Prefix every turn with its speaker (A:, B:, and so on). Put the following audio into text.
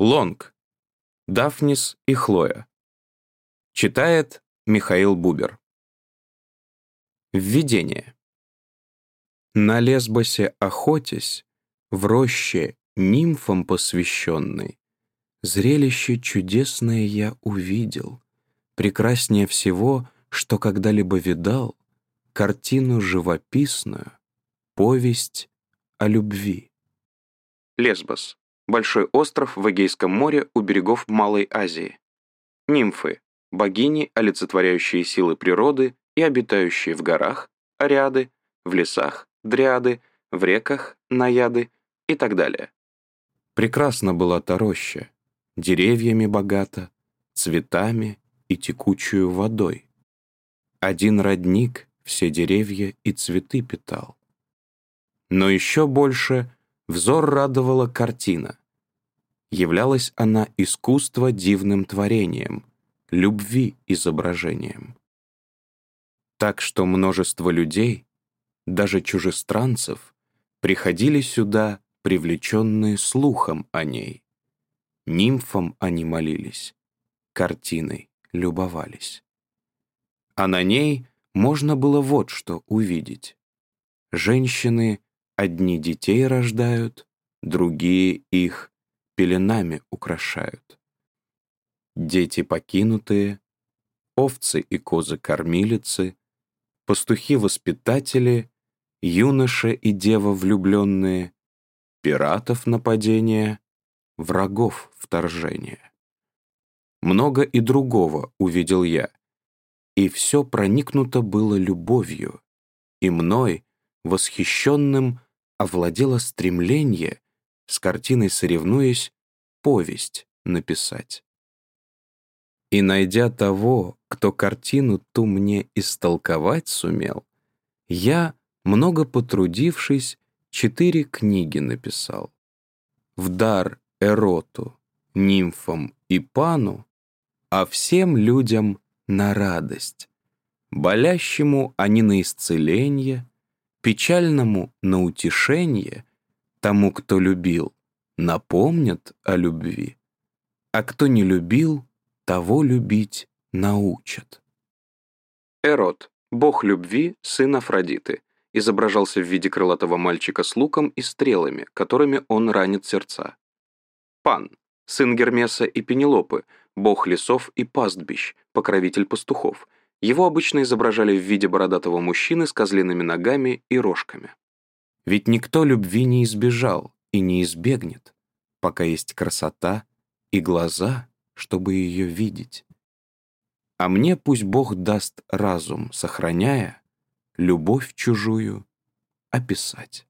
A: Лонг. Дафнис и Хлоя. Читает Михаил Бубер. Введение. На Лесбосе охотясь, в роще нимфам посвященной, зрелище чудесное я увидел, прекраснее всего, что когда-либо видал, картину живописную, повесть о любви. Лесбос. Большой остров в Эгейском море у берегов Малой Азии. Нимфы. Богини, олицетворяющие силы природы и обитающие в горах, ариады, в лесах, дриады, в реках, наяды и так далее. Прекрасна была та роща, деревьями богата, цветами и текучую водой. Один родник все деревья и цветы питал. Но еще больше взор радовала картина. Являлась она искусство дивным творением, любви изображением. Так что множество людей, даже чужестранцев, приходили сюда, привлеченные слухом о ней. Нимфам они молились, картиной любовались. А на ней можно было вот что увидеть. Женщины одни детей рождают, другие их пеленами украшают. Дети покинутые, овцы и козы-кормилицы, пастухи-воспитатели, юноша и дева влюбленные, пиратов нападения, врагов вторжения. Много и другого увидел я, и все проникнуто было любовью, и мной, восхищенным, овладело стремление, с картиной соревнуясь, повесть написать. И найдя того, кто картину ту мне истолковать сумел, я, много потрудившись, четыре книги написал. В дар Эроту, нимфам и пану, а всем людям на радость. Болящему они на исцеление, печальному на утешение, тому, кто любил, напомнят о любви, а кто не любил, того любить научат. Эрот, бог любви, сын Афродиты, изображался в виде крылатого мальчика с луком и стрелами, которыми он ранит сердца. Пан, сын Гермеса и Пенелопы, бог лесов и пастбищ, покровитель пастухов. Его обычно изображали в виде бородатого мужчины с козлиными ногами и рожками. Ведь никто любви не избежал и не избегнет, пока есть красота и глаза, чтобы ее видеть. А мне пусть Бог даст разум, сохраняя любовь чужую описать.